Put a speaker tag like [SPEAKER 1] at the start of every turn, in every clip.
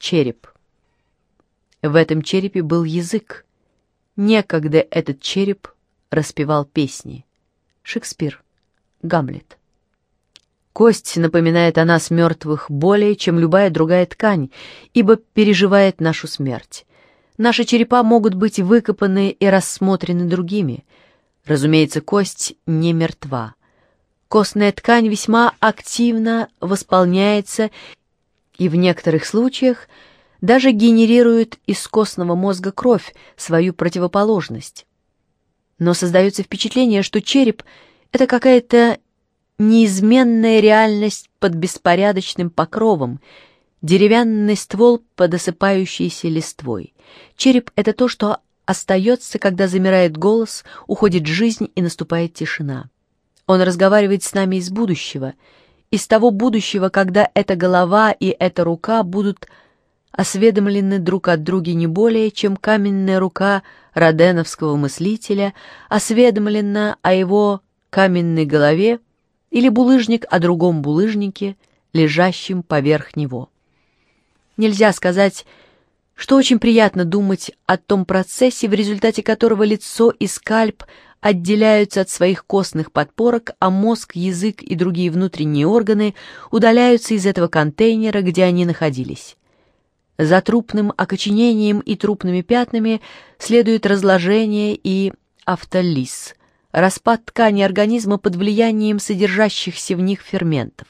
[SPEAKER 1] череп. В этом черепе был язык. Некогда этот череп распевал песни. Шекспир. Гамлет. Кость напоминает о нас мертвых более, чем любая другая ткань, ибо переживает нашу смерть. Наши черепа могут быть выкопаны и рассмотрены другими. Разумеется, кость не мертва. Костная ткань весьма активно восполняется и в некоторых случаях даже генерирует из костного мозга кровь, свою противоположность. Но создается впечатление, что череп — это какая-то неизменная реальность под беспорядочным покровом, деревянный ствол под осыпающейся листвой. Череп — это то, что остается, когда замирает голос, уходит жизнь и наступает тишина. Он разговаривает с нами из будущего, из того будущего, когда эта голова и эта рука будут осведомлены друг от друга не более, чем каменная рука роденовского мыслителя осведомлена о его каменной голове или булыжник о другом булыжнике, лежащем поверх него. Нельзя сказать, что очень приятно думать о том процессе, в результате которого лицо и скальп отделяются от своих костных подпорок, а мозг, язык и другие внутренние органы удаляются из этого контейнера, где они находились. За трупным окоченением и трупными пятнами следует разложение и автолиз, распад ткани организма под влиянием содержащихся в них ферментов.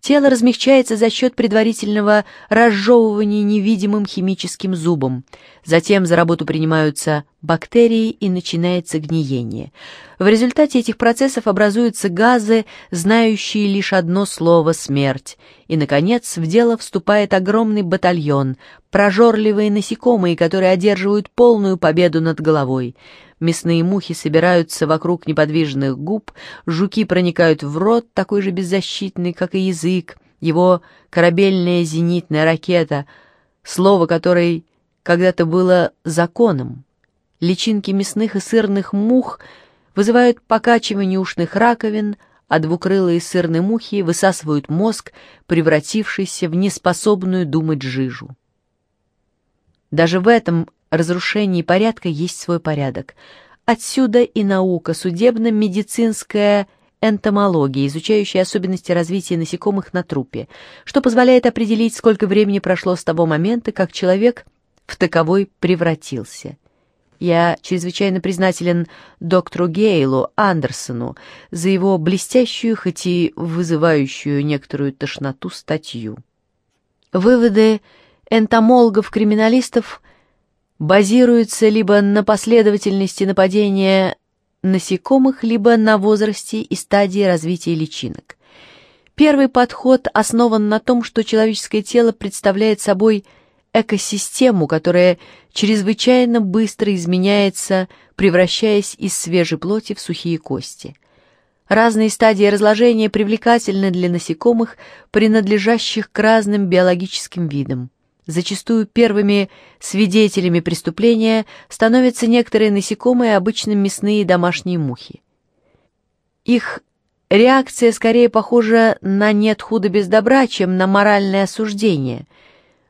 [SPEAKER 1] Тело размягчается за счет предварительного разжевывания невидимым химическим зубом. Затем за работу принимаются бактерии и начинается гниение. В результате этих процессов образуются газы, знающие лишь одно слово «смерть». И, наконец, в дело вступает огромный батальон, прожорливые насекомые, которые одерживают полную победу над головой. Мясные мухи собираются вокруг неподвижных губ, жуки проникают в рот, такой же беззащитный, как и язык, его корабельная зенитная ракета, слово которой когда-то было законом. Личинки мясных и сырных мух вызывают покачивание ушных раковин, а двукрылые сырные мухи высасывают мозг, превратившийся в неспособную думать жижу. Даже в этом разрушении порядка есть свой порядок. Отсюда и наука, судебно-медицинская энтомология, изучающая особенности развития насекомых на трупе, что позволяет определить, сколько времени прошло с того момента, как человек в таковой превратился. Я чрезвычайно признателен доктору Гейлу Андерсону за его блестящую, хоть и вызывающую некоторую тошноту статью. Выводы энтомологов-криминалистов базируются либо на последовательности нападения насекомых, либо на возрасте и стадии развития личинок. Первый подход основан на том, что человеческое тело представляет собой экосистему, которая чрезвычайно быстро изменяется, превращаясь из свежей плоти в сухие кости. Разные стадии разложения привлекательны для насекомых, принадлежащих к разным биологическим видам. Зачастую первыми свидетелями преступления становятся некоторые насекомые, обычно мясные домашние мухи. Их реакция скорее похожа на «нет худа без добра», чем на моральное осуждение.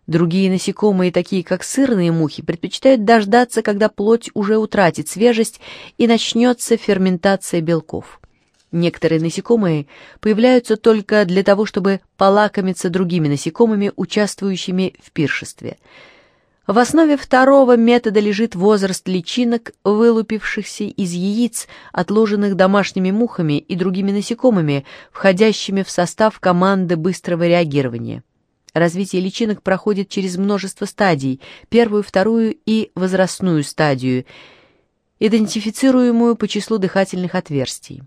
[SPEAKER 1] Другие насекомые, такие как сырные мухи, предпочитают дождаться, когда плоть уже утратит свежесть и начнется ферментация белков. Некоторые насекомые появляются только для того, чтобы полакомиться другими насекомыми, участвующими в пиршестве. В основе второго метода лежит возраст личинок, вылупившихся из яиц, отложенных домашними мухами и другими насекомыми, входящими в состав команды быстрого реагирования. Развитие личинок проходит через множество стадий, первую, вторую и возрастную стадию, идентифицируемую по числу дыхательных отверстий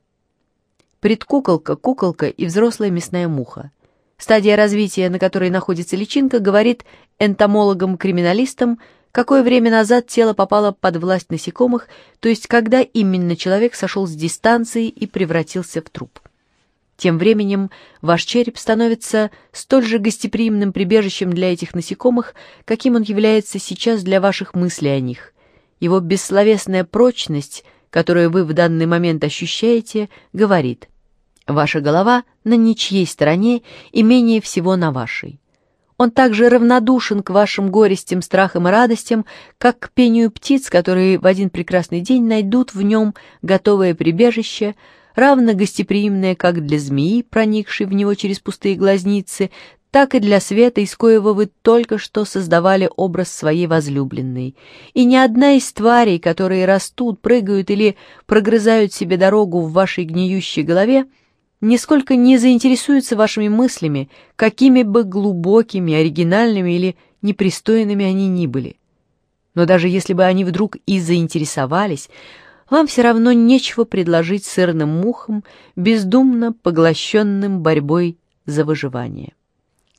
[SPEAKER 1] предкуколка, куколка и взрослая мясная муха. Стадия развития, на которой находится личинка, говорит энтомологам-криминалистам, какое время назад тело попало под власть насекомых, то есть когда именно человек сошел с дистанции и превратился в труп. Тем временем ваш череп становится столь же гостеприимным прибежищем для этих насекомых, каким он является сейчас для ваших мыслей о них. Его бессловесная прочность, которую вы в данный момент ощущаете, говорит Ваша голова на ничьей стороне и менее всего на вашей. Он также равнодушен к вашим горестям, страхам и радостям, как к пению птиц, которые в один прекрасный день найдут в нем готовое прибежище, равно гостеприимное как для змеи, проникшей в него через пустые глазницы, так и для света, из коего вы только что создавали образ своей возлюбленной. И ни одна из тварей, которые растут, прыгают или прогрызают себе дорогу в вашей гниющей голове, нисколько не заинтересуется вашими мыслями, какими бы глубокими, оригинальными или непристойными они ни были. Но даже если бы они вдруг и заинтересовались, вам все равно нечего предложить сырным мухам, бездумно поглощенным борьбой за выживание.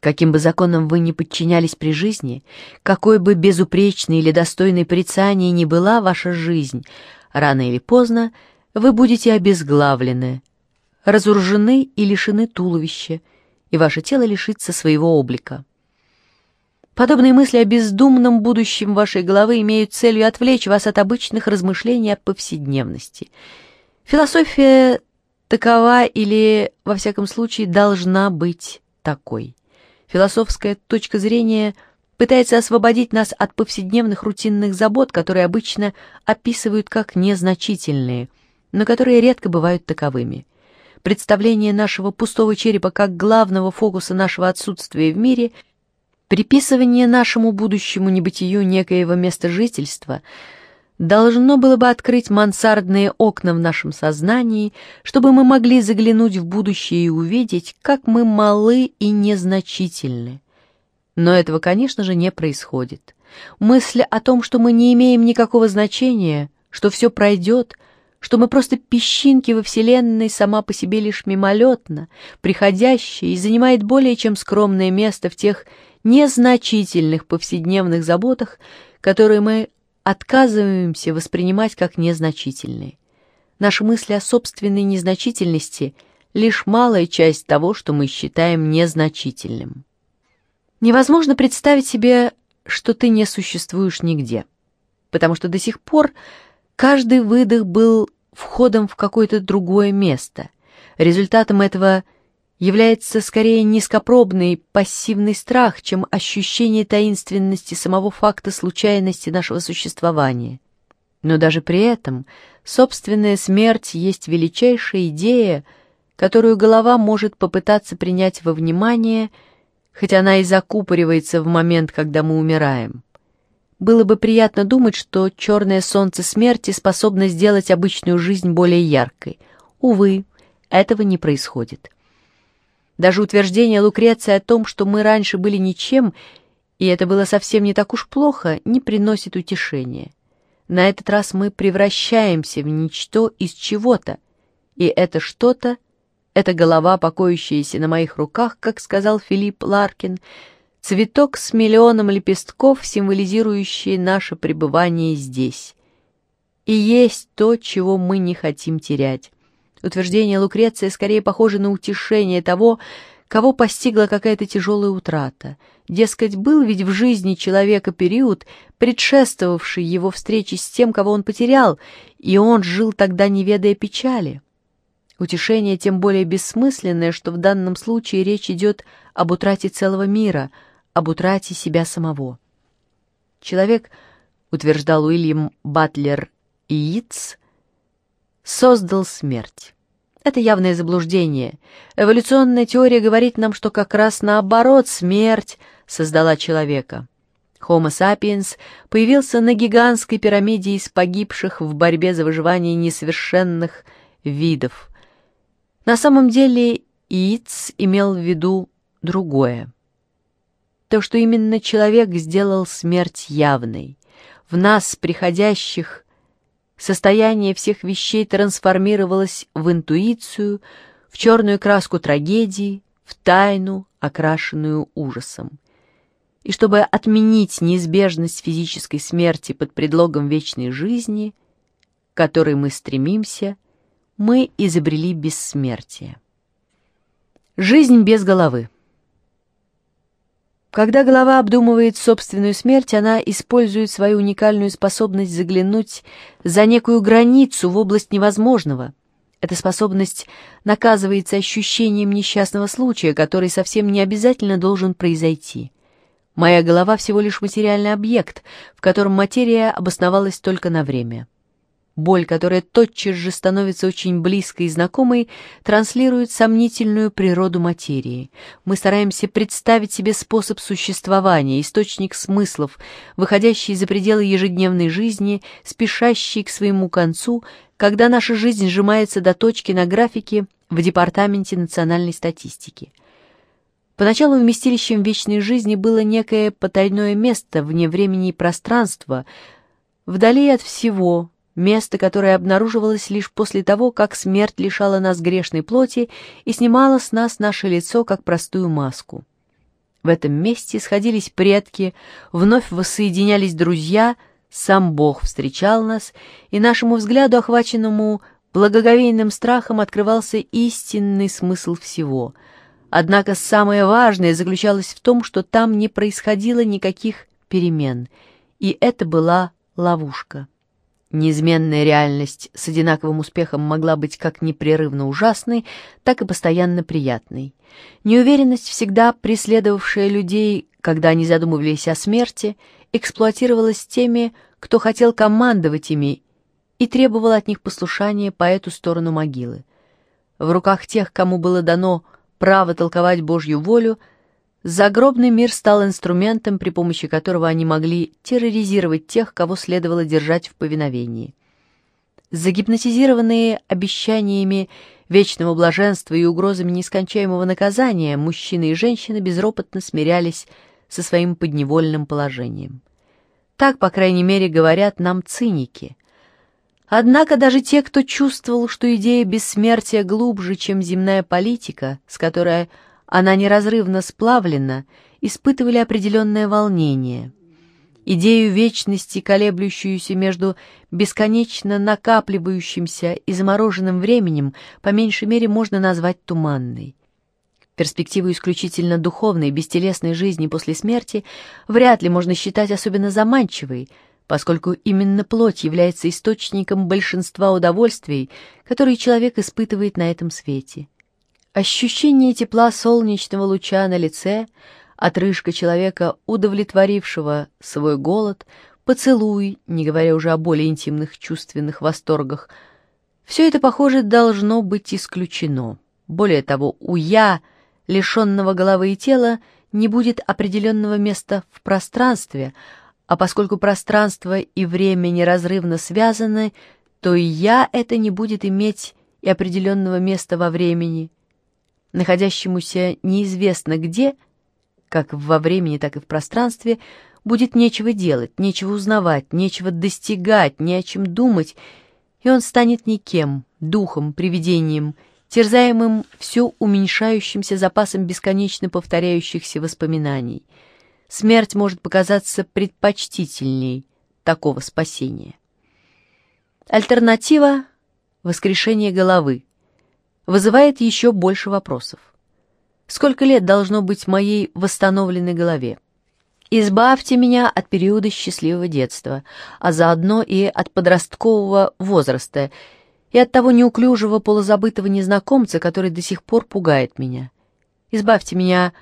[SPEAKER 1] Каким бы законам вы ни подчинялись при жизни, какой бы безупречной или достойной порицания ни была ваша жизнь, рано или поздно вы будете обезглавлены, разоружены и лишены туловища, и ваше тело лишится своего облика. Подобные мысли о бездумном будущем вашей головы имеют целью отвлечь вас от обычных размышлений о повседневности. Философия такова или, во всяком случае, должна быть такой. Философская точка зрения пытается освободить нас от повседневных рутинных забот, которые обычно описывают как незначительные, но которые редко бывают таковыми. Представление нашего пустого черепа как главного фокуса нашего отсутствия в мире, приписывание нашему будущему небытию некоего места жительства — должно было бы открыть мансардные окна в нашем сознании, чтобы мы могли заглянуть в будущее и увидеть, как мы малы и незначительны. Но этого, конечно же, не происходит. Мысль о том, что мы не имеем никакого значения, что все пройдет, что мы просто песчинки во Вселенной сама по себе лишь мимолетно, приходящая и занимает более чем скромное место в тех незначительных повседневных заботах, которые мы отказываемся воспринимать как незначительные. Наши мысли о собственной незначительности — лишь малая часть того, что мы считаем незначительным. Невозможно представить себе, что ты не существуешь нигде, потому что до сих пор каждый выдох был входом в какое-то другое место. Результатом этого является скорее низкопробный пассивный страх, чем ощущение таинственности самого факта случайности нашего существования. Но даже при этом собственная смерть есть величайшая идея, которую голова может попытаться принять во внимание, хотя она и закупоривается в момент, когда мы умираем. Было бы приятно думать, что черное солнце смерти способно сделать обычную жизнь более яркой. Увы, этого не происходит. Даже утверждение Лукреции о том, что мы раньше были ничем, и это было совсем не так уж плохо, не приносит утешения. На этот раз мы превращаемся в ничто из чего-то, и это что-то — это голова, покоящаяся на моих руках, как сказал Филипп Ларкин, цветок с миллионом лепестков, символизирующий наше пребывание здесь. И есть то, чего мы не хотим терять. Утверждение Лукреции скорее похоже на утешение того, кого постигла какая-то тяжелая утрата. Дескать, был ведь в жизни человека период, предшествовавший его встрече с тем, кого он потерял, и он жил тогда, не ведая печали. Утешение тем более бессмысленное, что в данном случае речь идет об утрате целого мира, об утрате себя самого. Человек, утверждал Уильям Батлер Иитс, создал смерть. Это явное заблуждение. Эволюционная теория говорит нам, что как раз наоборот смерть создала человека. Homo sapiens появился на гигантской пирамиде из погибших в борьбе за выживание несовершенных видов. На самом деле Иц имел в виду другое. То, что именно человек сделал смерть явной. В нас, приходящих Состояние всех вещей трансформировалось в интуицию, в черную краску трагедии, в тайну, окрашенную ужасом. И чтобы отменить неизбежность физической смерти под предлогом вечной жизни, к которой мы стремимся, мы изобрели бессмертие. Жизнь без головы. Когда голова обдумывает собственную смерть, она использует свою уникальную способность заглянуть за некую границу в область невозможного. Эта способность наказывается ощущением несчастного случая, который совсем не обязательно должен произойти. Моя голова всего лишь материальный объект, в котором материя обосновалась только на время. Боль, которая тотчас же становится очень близкой и знакомой, транслирует сомнительную природу материи. Мы стараемся представить себе способ существования, источник смыслов, выходящий за пределы ежедневной жизни, спешащий к своему концу, когда наша жизнь сжимается до точки на графике в Департаменте национальной статистики. Поначалу вместилищем вечной жизни было некое потайное место вне времени и пространства, вдали от всего, место, которое обнаруживалось лишь после того, как смерть лишала нас грешной плоти и снимала с нас наше лицо, как простую маску. В этом месте сходились предки, вновь воссоединялись друзья, сам Бог встречал нас, и нашему взгляду, охваченному благоговейным страхом, открывался истинный смысл всего. Однако самое важное заключалось в том, что там не происходило никаких перемен, и это была ловушка. Неизменная реальность с одинаковым успехом могла быть как непрерывно ужасной, так и постоянно приятной. Неуверенность, всегда преследовавшая людей, когда они задумывались о смерти, эксплуатировалась теми, кто хотел командовать ими и требовал от них послушания по эту сторону могилы. В руках тех, кому было дано право толковать Божью волю – Загробный мир стал инструментом, при помощи которого они могли терроризировать тех, кого следовало держать в повиновении. Загипнотизированные обещаниями вечного блаженства и угрозами нескончаемого наказания, мужчины и женщины безропотно смирялись со своим подневольным положением. Так, по крайней мере, говорят нам циники. Однако даже те, кто чувствовал, что идея бессмертия глубже, чем земная политика, с которой она неразрывно сплавлена, испытывали определенное волнение. Идею вечности, колеблющуюся между бесконечно накапливающимся и замороженным временем, по меньшей мере можно назвать туманной. Перспективу исключительно духовной, бестелесной жизни после смерти вряд ли можно считать особенно заманчивой, поскольку именно плоть является источником большинства удовольствий, которые человек испытывает на этом свете. Ощущение тепла солнечного луча на лице, отрыжка человека, удовлетворившего свой голод, поцелуй, не говоря уже о более интимных чувственных восторгах, все это, похоже, должно быть исключено. Более того, у «я», лишенного головы и тела, не будет определенного места в пространстве, а поскольку пространство и время неразрывно связаны, то и «я» это не будет иметь и определенного места во времени – находящемуся неизвестно где, как во времени, так и в пространстве, будет нечего делать, нечего узнавать, нечего достигать, не о чем думать, и он станет никем, духом, привидением, терзаемым все уменьшающимся запасом бесконечно повторяющихся воспоминаний. Смерть может показаться предпочтительней такого спасения. Альтернатива — воскрешение головы, вызывает еще больше вопросов. Сколько лет должно быть моей восстановленной голове? Избавьте меня от периода счастливого детства, а заодно и от подросткового возраста, и от того неуклюжего полузабытого незнакомца, который до сих пор пугает меня. Избавьте меня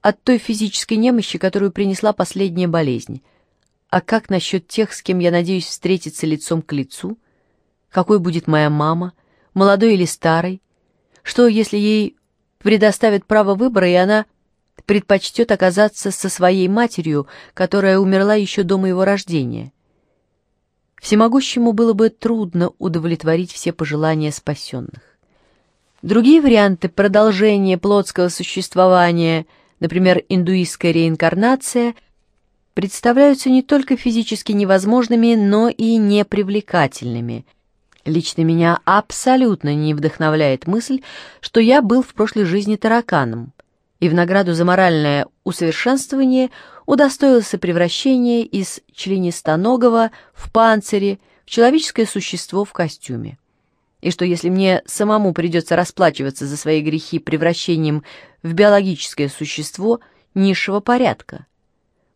[SPEAKER 1] от той физической немощи, которую принесла последняя болезнь. А как насчет тех, с кем я надеюсь встретиться лицом к лицу? Какой будет моя мама, молодой или старой? Что, если ей предоставят право выбора, и она предпочтет оказаться со своей матерью, которая умерла еще до моего рождения? Всемогущему было бы трудно удовлетворить все пожелания спасенных. Другие варианты продолжения плотского существования, например, индуистская реинкарнация, представляются не только физически невозможными, но и непривлекательными – Лично меня абсолютно не вдохновляет мысль, что я был в прошлой жизни тараканом, и в награду за моральное усовершенствование удостоился превращения из членистоногого в панцире в человеческое существо в костюме. И что если мне самому придется расплачиваться за свои грехи превращением в биологическое существо низшего порядка,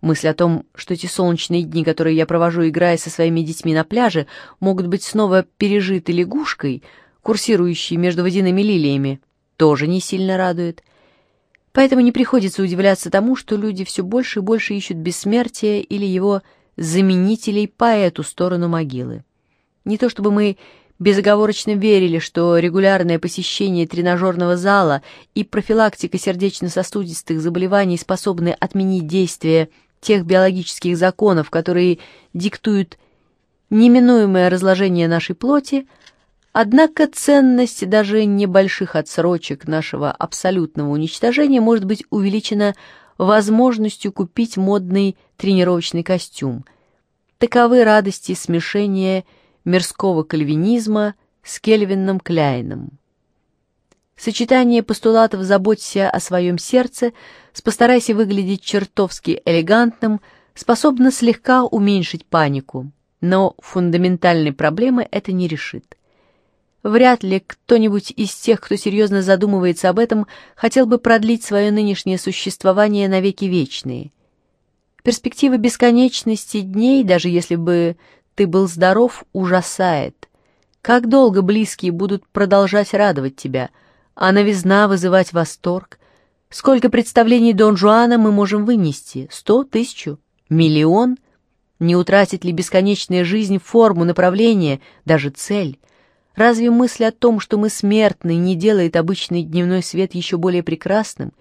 [SPEAKER 1] Мысль о том, что эти солнечные дни, которые я провожу, играя со своими детьми на пляже, могут быть снова пережиты лягушкой, курсирующей между водяными лилиями, тоже не сильно радует. Поэтому не приходится удивляться тому, что люди все больше и больше ищут бессмертия или его заменителей по эту сторону могилы. Не то чтобы мы безоговорочно верили, что регулярное посещение тренажерного зала и профилактика сердечно-сосудистых заболеваний способны отменить действие тех биологических законов, которые диктуют неминуемое разложение нашей плоти, однако ценность даже небольших отсрочек нашего абсолютного уничтожения может быть увеличена возможностью купить модный тренировочный костюм. Таковы радости смешения мирского кальвинизма с Кельвином Кляйном. Сочетание постулатов «заботься о своем сердце» с «постарайся выглядеть чертовски элегантным» способно слегка уменьшить панику, но фундаментальной проблемы это не решит. Вряд ли кто-нибудь из тех, кто серьезно задумывается об этом, хотел бы продлить свое нынешнее существование навеки вечные. Перспектива бесконечности дней, даже если бы ты был здоров, ужасает. Как долго близкие будут продолжать радовать тебя, а новизна вызывать восторг? Сколько представлений Дон Жуана мы можем вынести? Сто, тысячу, миллион? Не утратит ли бесконечная жизнь форму, направление, даже цель? Разве мысль о том, что мы смертны, не делает обычный дневной свет еще более прекрасным?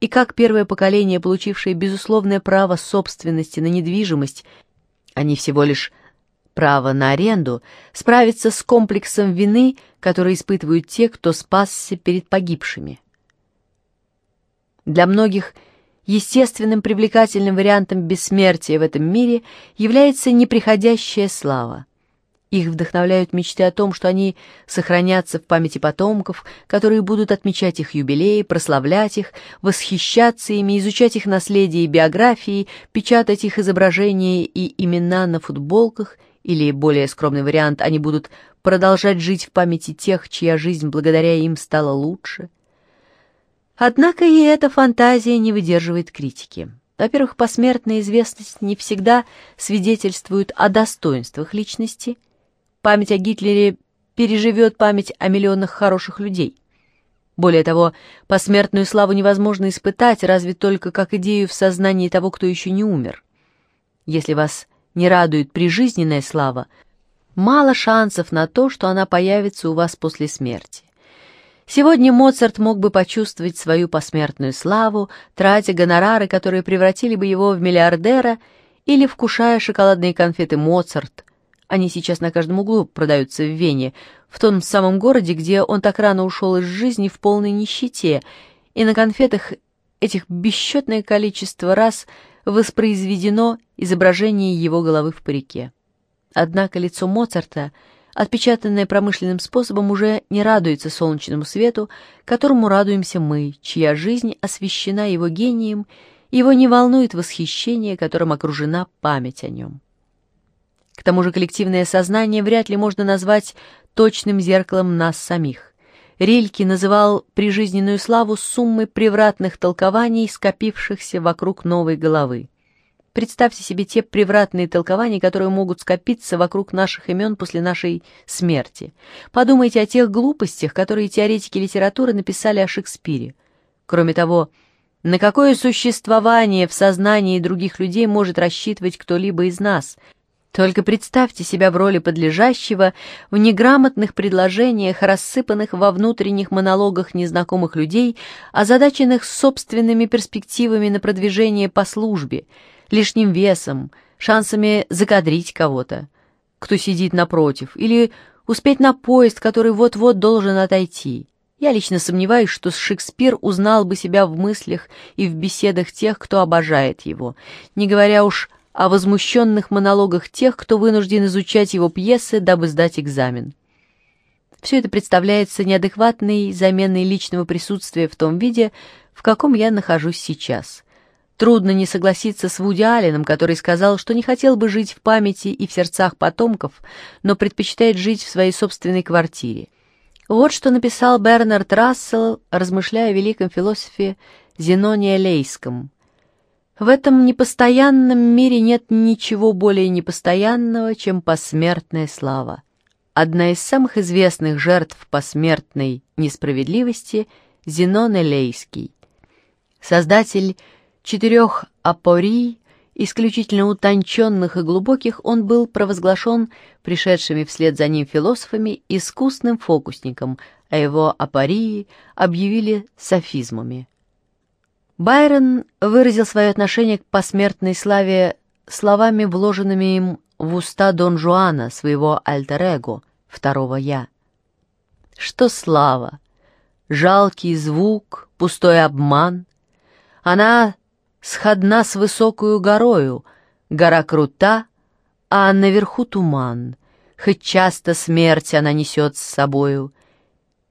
[SPEAKER 1] И как первое поколение, получившее безусловное право собственности на недвижимость, а не всего лишь право на аренду, справиться с комплексом вины, который испытывают те, кто спасся перед погибшими. Для многих естественным привлекательным вариантом бессмертия в этом мире является неприходящая слава. Их вдохновляют мечты о том, что они сохранятся в памяти потомков, которые будут отмечать их юбилеи, прославлять их, восхищаться ими, изучать их наследие и биографии, печатать их изображения и имена на футболках или, более скромный вариант, они будут продолжать жить в памяти тех, чья жизнь благодаря им стала лучше. Однако и эта фантазия не выдерживает критики. Во-первых, посмертная известность не всегда свидетельствует о достоинствах личности. Память о Гитлере переживет память о миллионах хороших людей. Более того, посмертную славу невозможно испытать, разве только как идею в сознании того, кто еще не умер. Если вас не радует прижизненная слава, мало шансов на то, что она появится у вас после смерти. Сегодня Моцарт мог бы почувствовать свою посмертную славу, тратя гонорары, которые превратили бы его в миллиардера, или вкушая шоколадные конфеты Моцарт. Они сейчас на каждом углу продаются в Вене, в том самом городе, где он так рано ушел из жизни в полной нищете, и на конфетах этих бесчетное количество раз воспроизведено изображение его головы в парике. Однако лицо Моцарта, отпечатанное промышленным способом, уже не радуется солнечному свету, которому радуемся мы, чья жизнь освещена его гением, его не волнует восхищение, которым окружена память о нем. К тому же коллективное сознание вряд ли можно назвать точным зеркалом нас самих. Рильке называл прижизненную славу суммой превратных толкований, скопившихся вокруг новой головы. Представьте себе те превратные толкования, которые могут скопиться вокруг наших имен после нашей смерти. Подумайте о тех глупостях, которые теоретики литературы написали о Шекспире. Кроме того, на какое существование в сознании других людей может рассчитывать кто-либо из нас – только представьте себя в роли подлежащего в неграмотных предложениях, рассыпанных во внутренних монологах незнакомых людей, озадаченных собственными перспективами на продвижение по службе, лишним весом, шансами закадрить кого-то, кто сидит напротив, или успеть на поезд, который вот-вот должен отойти. Я лично сомневаюсь, что Шекспир узнал бы себя в мыслях и в беседах тех, кто обожает его, не говоря уж о возмущенных монологах тех, кто вынужден изучать его пьесы, дабы сдать экзамен. Все это представляется неадекватной заменой личного присутствия в том виде, в каком я нахожусь сейчас. Трудно не согласиться с Вуди Алленом, который сказал, что не хотел бы жить в памяти и в сердцах потомков, но предпочитает жить в своей собственной квартире. Вот что написал Бернард Рассел, размышляя о великом философе Зеноне Лейском. В этом непостоянном мире нет ничего более непостоянного, чем посмертная слава. Одна из самых известных жертв посмертной несправедливости — Зенон Элейский. Создатель четырех апорий, исключительно утонченных и глубоких, он был провозглашен пришедшими вслед за ним философами искусным фокусником, а его апории объявили софизмами. Байрон выразил свое отношение к посмертной славе словами, вложенными им в уста Дон Жуана, своего альтер-эго, второго «я». Что слава? Жалкий звук, пустой обман. Она сходна с высокою горою, гора крута, а наверху туман, хоть часто смерть она несет с собою.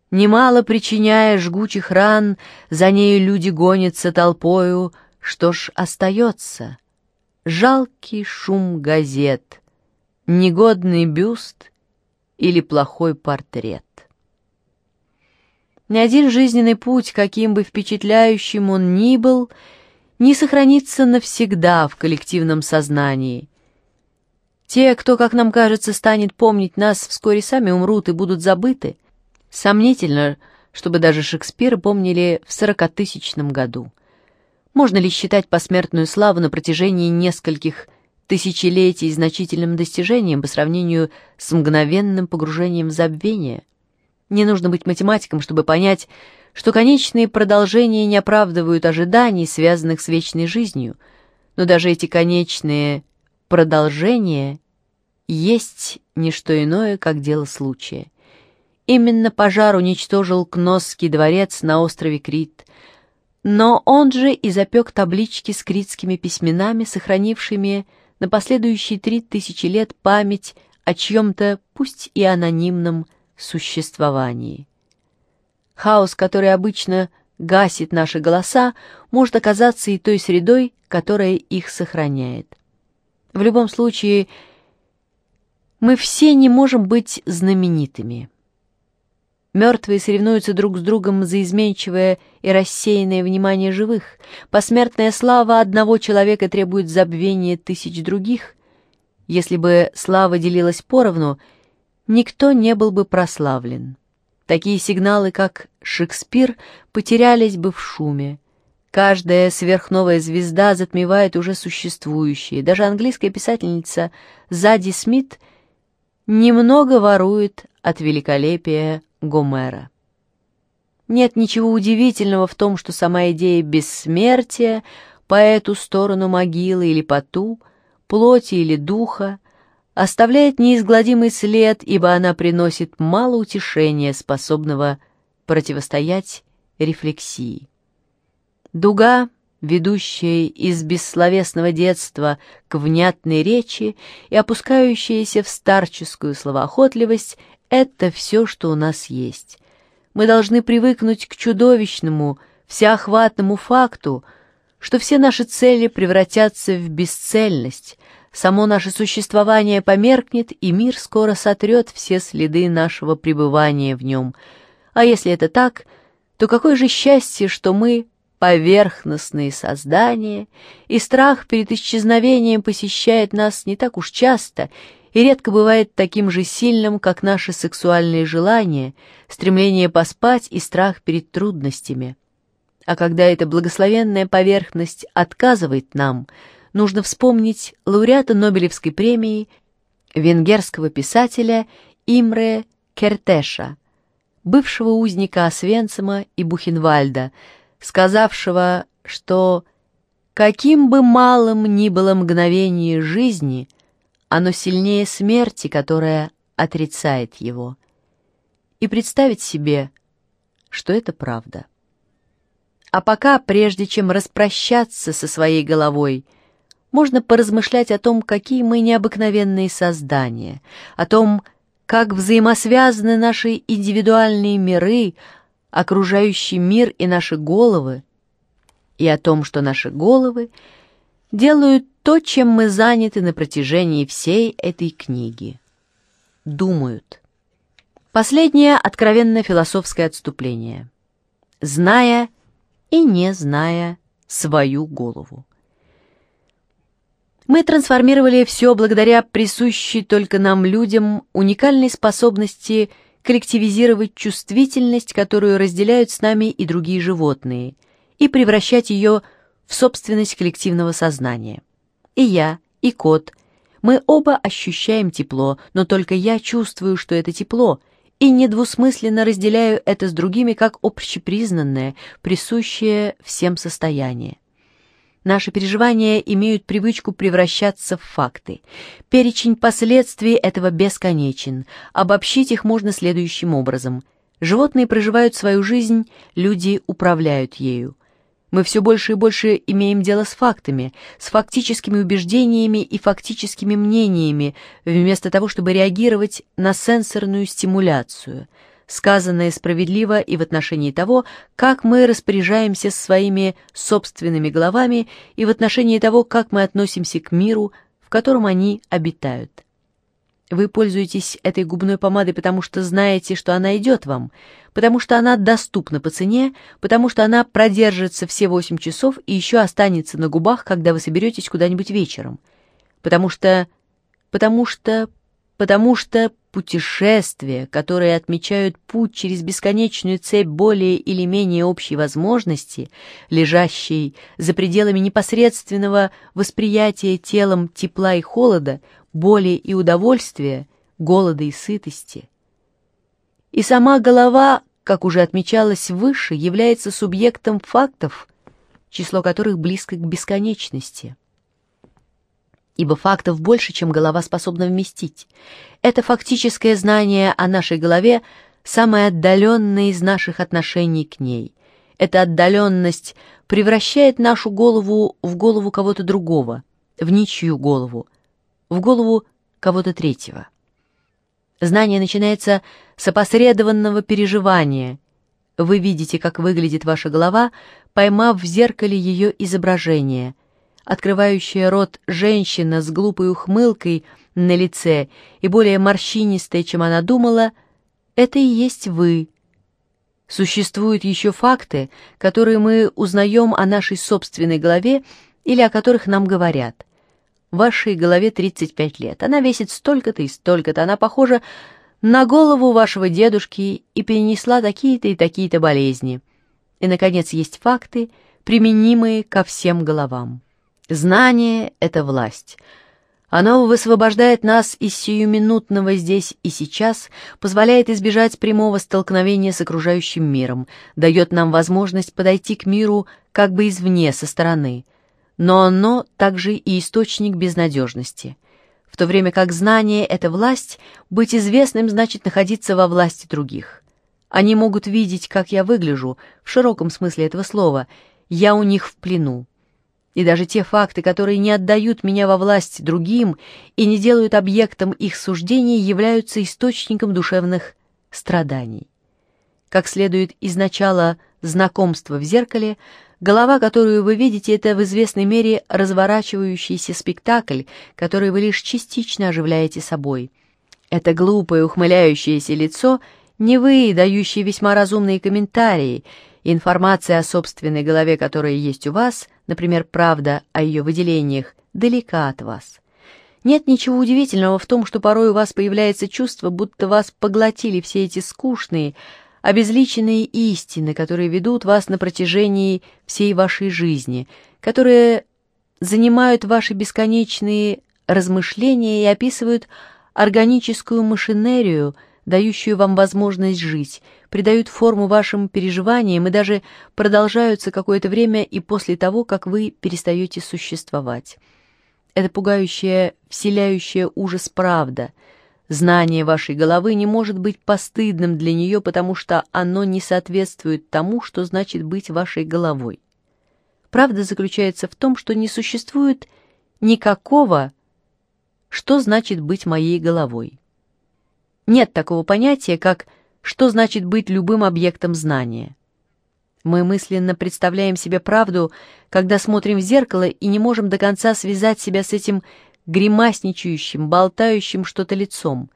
[SPEAKER 1] Немало причиняя жгучих ран, за нею люди гонятся толпою, что ж остается? Жалкий шум газет, негодный бюст или плохой портрет. Ни один жизненный путь, каким бы впечатляющим он ни был, не сохранится навсегда в коллективном сознании. Те, кто, как нам кажется, станет помнить нас, вскоре сами умрут и будут забыты. Сомнительно, чтобы даже Шекспира помнили в сорокатысячном году. Можно ли считать посмертную славу на протяжении нескольких тысячелетий значительным достижением по сравнению с мгновенным погружением в забвение? Не нужно быть математиком, чтобы понять, что конечные продолжения не оправдывают ожиданий, связанных с вечной жизнью, но даже эти конечные продолжения есть не что иное, как дело случая. Именно пожар уничтожил Кносский дворец на острове Крит, но он же и запек таблички с критскими письменами, сохранившими на последующие три тысячи лет память о чьем-то, пусть и анонимном, существовании. Хаос, который обычно гасит наши голоса, может оказаться и той средой, которая их сохраняет. В любом случае, мы все не можем быть знаменитыми. Мертвые соревнуются друг с другом за изменчивое и рассеянное внимание живых. Посмертная слава одного человека требует забвения тысяч других. Если бы слава делилась поровну — никто не был бы прославлен. Такие сигналы, как Шекспир, потерялись бы в шуме. Каждая сверхновая звезда затмевает уже существующие. Даже английская писательница Зади Смит немного ворует от великолепия Гомера. Нет ничего удивительного в том, что сама идея бессмертия по эту сторону могилы или по ту, плоти или духа, оставляет неизгладимый след, ибо она приносит мало утешения, способного противостоять рефлексии. Дуга, ведущая из бессловесного детства к внятной речи и опускающаяся в старческую словоохотливость, это все, что у нас есть. Мы должны привыкнуть к чудовищному, всеохватному факту, что все наши цели превратятся в бесцельность, само наше существование померкнет, и мир скоро сотрет все следы нашего пребывания в нем. А если это так, то какое же счастье, что мы поверхностные создания, и страх перед исчезновением посещает нас не так уж часто и редко бывает таким же сильным, как наши сексуальные желания, стремление поспать и страх перед трудностями. А когда эта благословенная поверхность отказывает нам – нужно вспомнить лауреата Нобелевской премии венгерского писателя Имре Кертеша, бывшего узника Освенцима и Бухенвальда, сказавшего, что каким бы малым ни было мгновение жизни, оно сильнее смерти, которая отрицает его. И представить себе, что это правда. А пока, прежде чем распрощаться со своей головой, можно поразмышлять о том, какие мы необыкновенные создания, о том, как взаимосвязаны наши индивидуальные миры, окружающий мир и наши головы, и о том, что наши головы делают то, чем мы заняты на протяжении всей этой книги. Думают. Последнее откровенно философское отступление. Зная и не зная свою голову. Мы трансформировали все благодаря присущей только нам людям уникальной способности коллективизировать чувствительность, которую разделяют с нами и другие животные, и превращать ее в собственность коллективного сознания. И я, и кот, мы оба ощущаем тепло, но только я чувствую, что это тепло, и недвусмысленно разделяю это с другими как общепризнанное, присущее всем состояние. Наши переживания имеют привычку превращаться в факты. Перечень последствий этого бесконечен. Обобщить их можно следующим образом. Животные проживают свою жизнь, люди управляют ею. Мы все больше и больше имеем дело с фактами, с фактическими убеждениями и фактическими мнениями, вместо того, чтобы реагировать на сенсорную стимуляцию. Сказанное справедливо и в отношении того, как мы распоряжаемся своими собственными головами и в отношении того, как мы относимся к миру, в котором они обитают. Вы пользуетесь этой губной помадой, потому что знаете, что она идет вам, потому что она доступна по цене, потому что она продержится все 8 часов и еще останется на губах, когда вы соберетесь куда-нибудь вечером. Потому что... потому что... потому что путешествия, которые отмечают путь через бесконечную цепь более или менее общей возможности, лежащей за пределами непосредственного восприятия телом тепла и холода, боли и удовольствия, голода и сытости. И сама голова, как уже отмечалось выше, является субъектом фактов, число которых близко к бесконечности. Ибо фактов больше, чем голова способна вместить. Это фактическое знание о нашей голове самое отдаленное из наших отношений к ней. Эта отдаленность превращает нашу голову в голову кого-то другого, в ничью голову, в голову кого-то третьего. Знание начинается с опосредованного переживания. Вы видите, как выглядит ваша голова, поймав в зеркале ее изображение. Открывающая рот женщина с глупой ухмылкой на лице и более морщинистая, чем она думала, это и есть вы. Существуют еще факты, которые мы узнаем о нашей собственной голове или о которых нам говорят. Вашей голове 35 лет. Она весит столько-то и столько-то. Она похожа на голову вашего дедушки и перенесла такие-то и такие-то болезни. И, наконец, есть факты, применимые ко всем головам. Знание — это власть. Оно высвобождает нас из сиюминутного здесь и сейчас, позволяет избежать прямого столкновения с окружающим миром, дает нам возможность подойти к миру как бы извне, со стороны — но оно также и источник безнадежности. В то время как знание — это власть, быть известным значит находиться во власти других. Они могут видеть, как я выгляжу, в широком смысле этого слова, я у них в плену. И даже те факты, которые не отдают меня во власть другим и не делают объектом их суждений, являются источником душевных страданий. Как следует из начала знакомства в зеркале — Голова, которую вы видите, это в известной мере разворачивающийся спектакль, который вы лишь частично оживляете собой. Это глупое ухмыляющееся лицо не вы, дающие весьма разумные комментарии, информация о собственной голове, которая есть у вас, например, правда о ее выделениях, далека от вас. Нет ничего удивительного в том, что порой у вас появляется чувство, будто вас поглотили все эти скучные, обезличенные истины, которые ведут вас на протяжении всей вашей жизни, которые занимают ваши бесконечные размышления и описывают органическую машинерию, дающую вам возможность жить, придают форму вашим переживаниям и даже продолжаются какое-то время и после того, как вы перестаете существовать. Это пугающая, вселяющая ужас правда — Знание вашей головы не может быть постыдным для нее, потому что оно не соответствует тому, что значит быть вашей головой. Правда заключается в том, что не существует никакого, что значит быть моей головой. Нет такого понятия, как что значит быть любым объектом знания. Мы мысленно представляем себе правду, когда смотрим в зеркало и не можем до конца связать себя с этим гримасничающим, болтающим что-то лицом.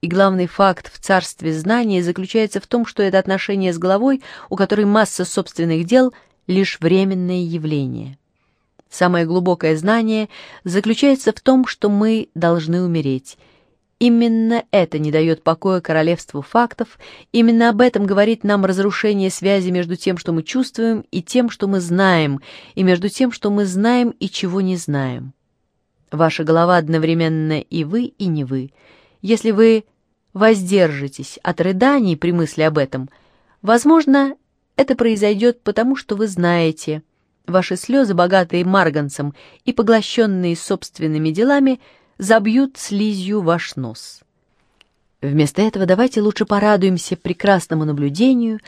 [SPEAKER 1] И главный факт в царстве знания заключается в том, что это отношение с головой, у которой масса собственных дел — лишь временное явление. Самое глубокое знание заключается в том, что мы должны умереть, Именно это не дает покоя королевству фактов, именно об этом говорит нам разрушение связи между тем, что мы чувствуем, и тем, что мы знаем, и между тем, что мы знаем и чего не знаем. Ваша голова одновременно и вы, и не вы. Если вы воздержитесь от рыданий при мысли об этом, возможно, это произойдет потому, что вы знаете. Ваши слезы, богатые марганцем и поглощенные собственными делами – забьют слизью ваш нос. Вместо этого давайте лучше порадуемся прекрасному наблюдению,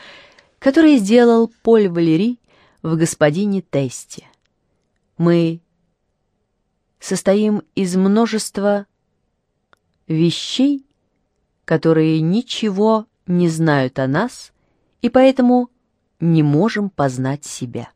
[SPEAKER 1] которое сделал Поль Валери в «Господине Тесте». Мы состоим из множества вещей, которые ничего не знают о нас и поэтому не можем познать себя.